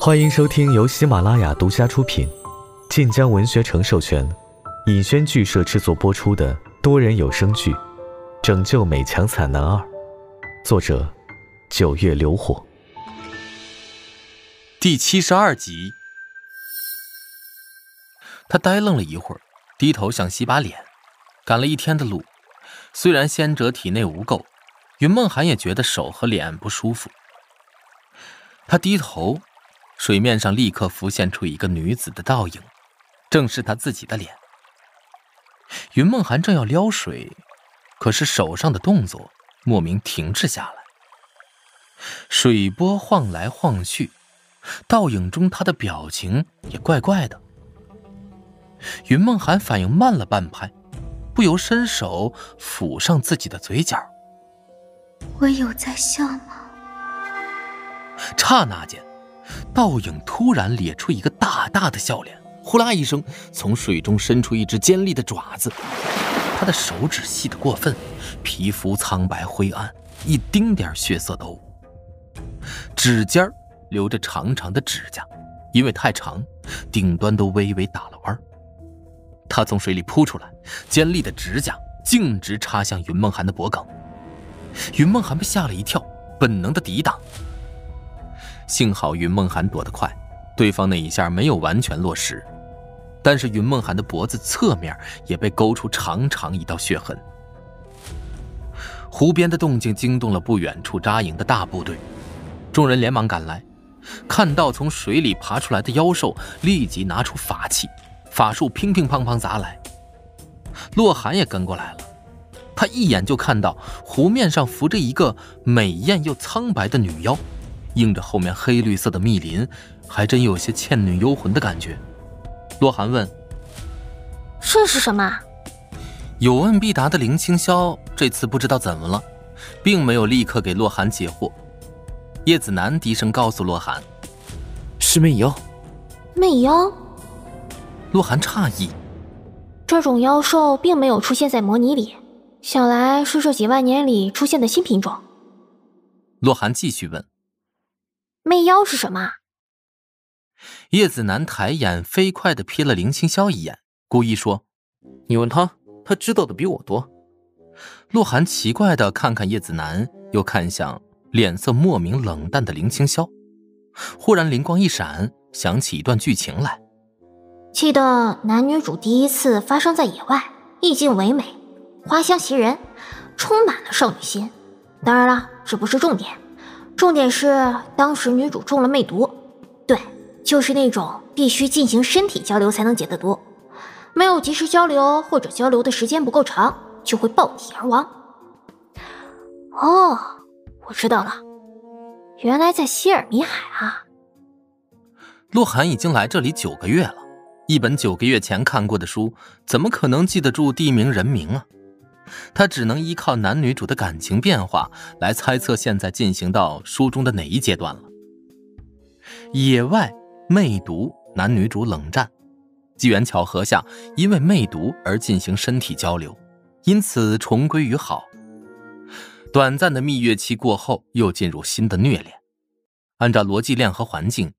欢迎收听由喜马拉雅独家出品、晋江文学城授权、尹轩剧社制作播出的多人有声剧《拯救美强惨男二》，作者：九月流火，第七十二集。他呆愣了一会儿，低头想洗把脸。赶了一天的路，虽然仙者体内无垢，云梦涵也觉得手和脸不舒服。他低头。水面上立刻浮现出一个女子的倒影，正是她自己的脸。云梦涵正要撩水，可是手上的动作莫名停滞下来。水波晃来晃去，倒影中她的表情也怪怪的。云梦涵反应慢了半拍，不由伸手抚上自己的嘴角。我有在笑吗？刹那间。倒影突然咧出一个大大的笑脸，呼啦一声，从水中伸出一只尖利的爪子。他的手指细得过分，皮肤苍白灰暗，一丁点血色都无。指尖留着长长的指甲，因为太长，顶端都微微打了弯。他从水里扑出来，尖利的指甲径直插向云梦涵的脖颈。云梦涵被吓了一跳，本能的抵挡。幸好云梦涵躲得快，对方那一下没有完全落实，但是云梦涵的脖子侧面也被勾出长长一道血痕。湖边的动静惊动了不远处扎营的大部队，众人连忙赶来，看到从水里爬出来的妖兽，立即拿出法器，法术乒乒乓乓砸来。洛寒也跟过来了，他一眼就看到湖面上浮着一个美艳又苍白的女妖。映着后面黑绿色的密林，还真有些倩女幽魂的感觉。洛寒问：“这是什么？”有问必答的林清霄这次不知道怎么了，并没有立刻给洛寒解惑。叶子楠低声告诉洛寒：“是魅妖。”魅妖？洛寒诧异：“这种妖兽并没有出现在模拟里，想来是这几万年里出现的新品种。”洛寒继续问。魅妖是什么？叶子楠抬眼飞快的瞥了林清霄一眼，故意说：“你问他，他知道的比我多。”洛寒奇怪的看看叶子楠，又看向脸色莫名冷淡的林清霄，忽然灵光一闪，想起一段剧情来。记得男女主第一次发生在野外，意境唯美，花香袭人，充满了少女心。当然了，这不是重点。重点是，当时女主中了魅毒，对，就是那种必须进行身体交流才能解的毒，没有及时交流或者交流的时间不够长，就会爆体而亡。哦，我知道了，原来在希尔米海啊。洛寒已经来这里九个月了，一本九个月前看过的书，怎么可能记得住地名人名啊？他只能依靠男女主的感情变化来猜测现在进行到书中的哪一阶段了。野外魅毒，男女主冷战，机缘巧合下因为魅毒而进行身体交流，因此重归于好。短暂的蜜月期过后，又进入新的虐恋。按照逻辑链和环境，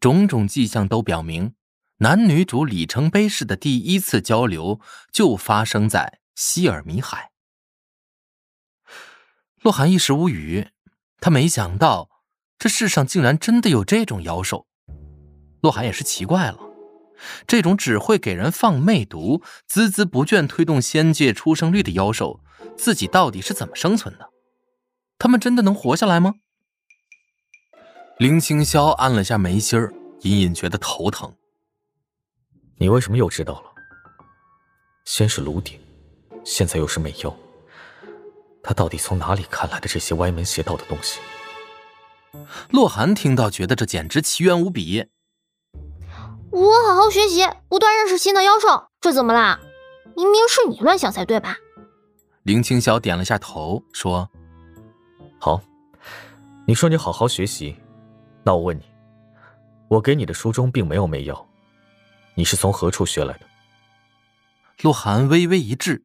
种种迹象都表明，男女主里程碑式的第一次交流就发生在。希尔米海，洛寒一时无语。他没想到这世上竟然真的有这种妖兽。洛寒也是奇怪了，这种只会给人放魅毒、孜孜不倦推动仙界出生率的妖兽，自己到底是怎么生存的？他们真的能活下来吗？林清霄按了下眉心，隐隐觉得头疼。你为什么又知道了？先是炉鼎。现在又是魅妖，他到底从哪里看来的这些歪门邪道的东西？洛寒听到，觉得这简直奇冤无比。我好好学习，不断认识新的妖兽，这怎么啦？明明是你乱想才对吧？林清晓点了下头，说：“好，你说你好好学习，那我问你，我给你的书中并没有魅妖，你是从何处学来的？”洛寒微微一滞。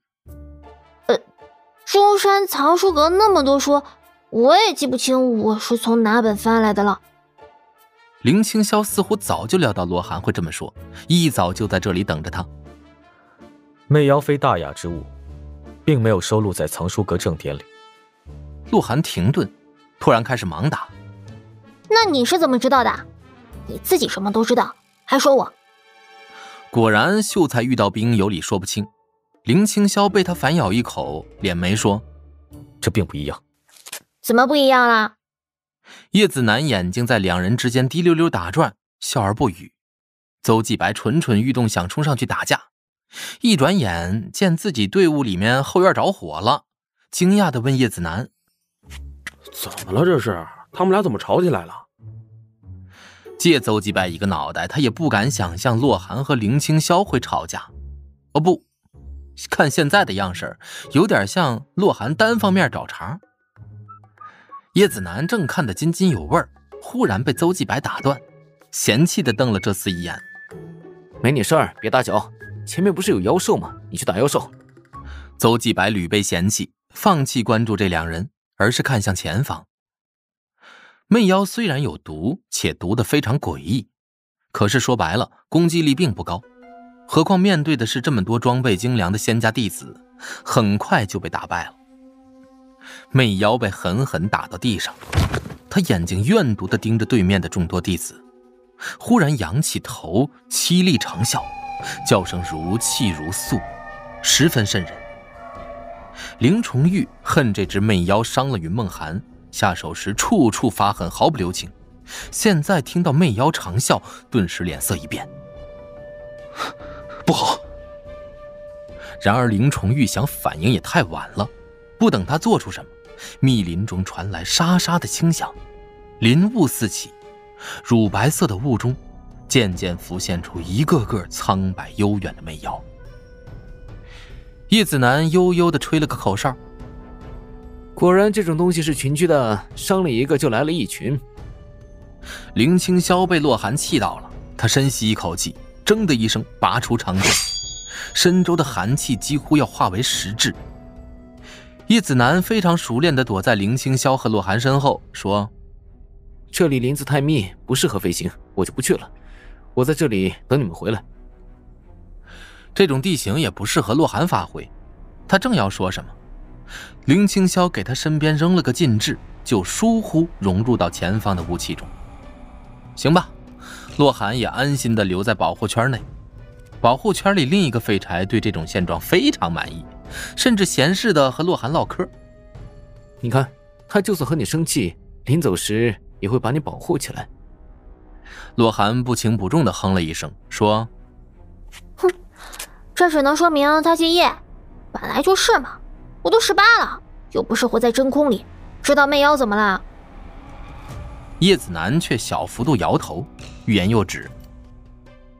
中山藏书阁那么多书，我也记不清我是从哪本翻来的了。林清霄似乎早就料到罗寒会这么说，一早就在这里等着他。媚妖非大雅之物，并没有收录在藏书阁正典里。洛寒停顿，突然开始盲打：“那你是怎么知道的？你自己什么都知道，还说我？”果然，秀才遇到兵，有理说不清。林青霄被他反咬一口，敛眉说：“这并不一样。”怎么不一样了？叶子楠眼睛在两人之间滴溜溜打转，笑而不语。邹继白蠢蠢欲动，想冲上去打架，一转眼见自己队伍里面后院着火了，惊讶的问叶子楠：“怎么了？这是他们俩怎么吵起来了？”借邹继白一个脑袋，他也不敢想象洛寒和林青霄会吵架。哦不，看现在的样式，有点像洛寒单方面找茬。叶子楠正看得津津有味，忽然被邹继白打断，嫌弃的瞪了这厮一眼：“没你事儿，别打搅。前面不是有妖兽吗？你去打妖兽。”邹继白屡被嫌弃，放弃关注这两人，而是看向前方。媚妖虽然有毒，且毒得非常诡异，可是说白了，攻击力并不高。何况面对的是这么多装备精良的仙家弟子，很快就被打败了。媚妖被狠狠打到地上，他眼睛怨毒地盯着对面的众多弟子，忽然仰起头，凄厉长啸，叫声如泣如诉，十分瘆人。林重玉恨这只媚妖伤了云梦寒，下手时处处发狠，毫不留情。现在听到媚妖长啸，顿时脸色一变，不好！然而林崇玉想反应也太晚了。不等他做出什么，密林中传来沙沙的轻响，林雾四起，乳白色的雾中，渐渐浮现出一个个苍白悠远的媚妖。叶子楠悠悠地吹了个口哨，果然这种东西是群居的，伤了一个就来了一群。林青霄被洛寒气到了，他深吸一口气，铮的一声拔出长剑，身周的寒气几乎要化为实质。叶子楠非常熟练地躲在林青霄和洛寒身后，说：“这里林子太密，不适合飞行，我就不去了。我在这里等你们回来。”这种地形也不适合洛寒发挥。他正要说什么，林青霄给他身边扔了个禁制，就疏忽融入到前方的雾气中。行吧，洛寒也安心地留在保护圈内。保护圈里另一个废柴对这种现状非常满意。甚至闲适的和洛寒唠嗑。你看，他就算和你生气，临走时也会把你保护起来。洛寒不轻不重的哼了一声，说：“哼，这只能说明他敬业。本来就是嘛，我都十八了，又不是活在真空里，知道媚妖怎么了？”叶子楠却小幅度摇头，欲言又止。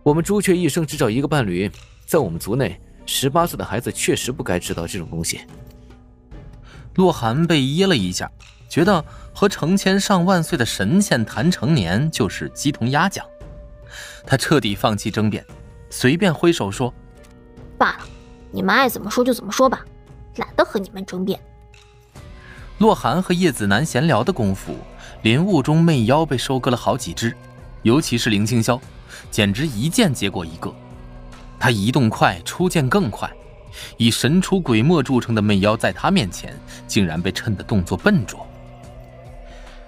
我们朱雀一生只找一个伴侣，在我们族内。十八岁的孩子确实不该知道这种东西。洛寒被噎了一下，觉得和成千上万岁的神仙谈成年就是鸡同鸭讲。他彻底放弃争辩，随便挥手说：“罢了，你们爱怎么说就怎么说吧，懒得和你们争辩。”洛寒和叶子楠闲聊的功夫，林雾中媚妖被收割了好几只，尤其是林青霄，简直一剑接过一个。他移动快，出剑更快，以神出鬼没著称的媚妖，在他面前竟然被衬得动作笨拙。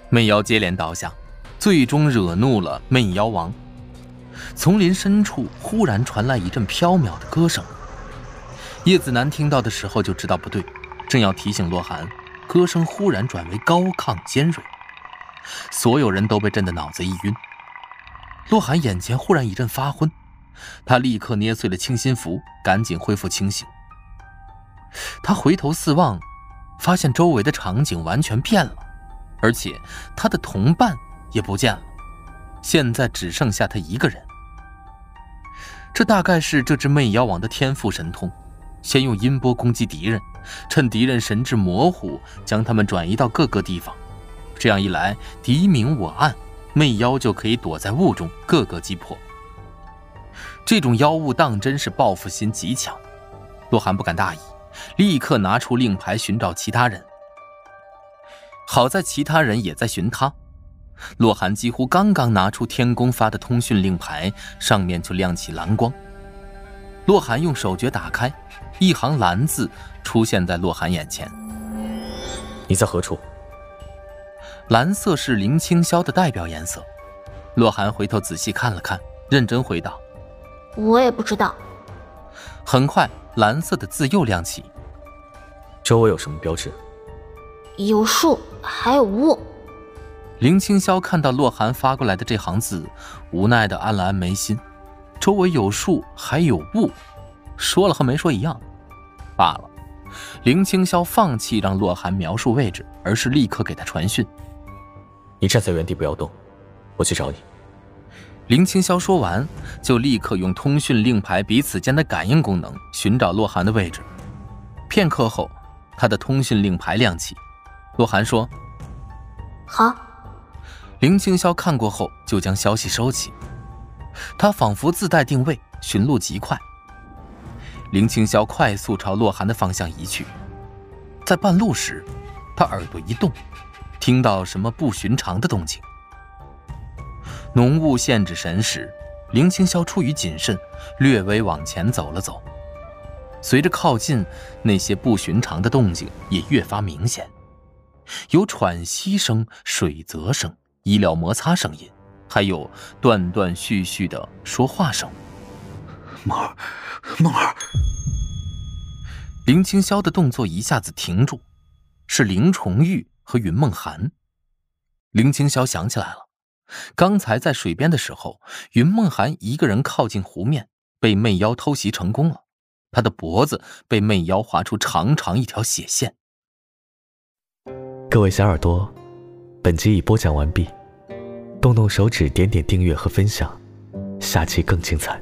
媚妖接连倒下，最终惹怒了媚妖王。丛林深处忽然传来一阵飘渺的歌声。叶子楠听到的时候就知道不对，正要提醒洛寒，歌声忽然转为高亢尖锐，所有人都被震得脑子一晕。洛寒眼前忽然一阵发昏。他立刻捏碎了清心符，赶紧恢复清醒。他回头四望，发现周围的场景完全变了，而且他的同伴也不见了，现在只剩下他一个人。这大概是这只魅妖王的天赋神通：先用音波攻击敌人，趁敌人神智模糊，将他们转移到各个地方。这样一来，敌明我暗，魅妖就可以躲在雾中，各个击破。这种妖物当真是报复心极强，洛寒不敢大意，立刻拿出令牌寻找其他人。好在其他人也在寻他，洛寒几乎刚刚拿出天宫发的通讯令牌，上面就亮起蓝光。洛寒用手诀打开，一行蓝字出现在洛寒眼前。你在何处？蓝色是林清霄的代表颜色。洛寒回头仔细看了看，认真回道：“我也不知道。”很快，蓝色的字又亮起。周围有什么标志？有树，还有雾。林清霄看到洛寒发过来的这行字，无奈的按了按眉心。周围有树，还有雾，说了和没说一样。罢了，林清霄放弃让洛寒描述位置，而是立刻给他传讯：“你站在原地不要动，我去找你。”林清霄说完，就立刻用通讯令牌彼此间的感应功能寻找洛寒的位置。片刻后，他的通讯令牌亮起。洛寒说：“好。”林清霄看过后，就将消息收起。他仿佛自带定位，寻路极快。林清霄快速朝洛寒的方向移去，在半路时，他耳朵一动，听到什么不寻常的动静。浓雾限制神识，林清霄出于谨慎，略微往前走了走。随着靠近，那些不寻常的动静也越发明显，有喘息声、水泽声。衣料摩擦声音，还有断断续续的说话声。梦儿，梦儿。林清霄的动作一下子停住，是林重玉和云梦寒。林清霄想起来了，刚才在水边的时候，云梦寒一个人靠近湖面，被魅妖偷袭成功了，他的脖子被魅妖划出长长一条血线。各位小耳朵。本集已播讲完毕，动动手指点点订阅和分享，下期更精彩。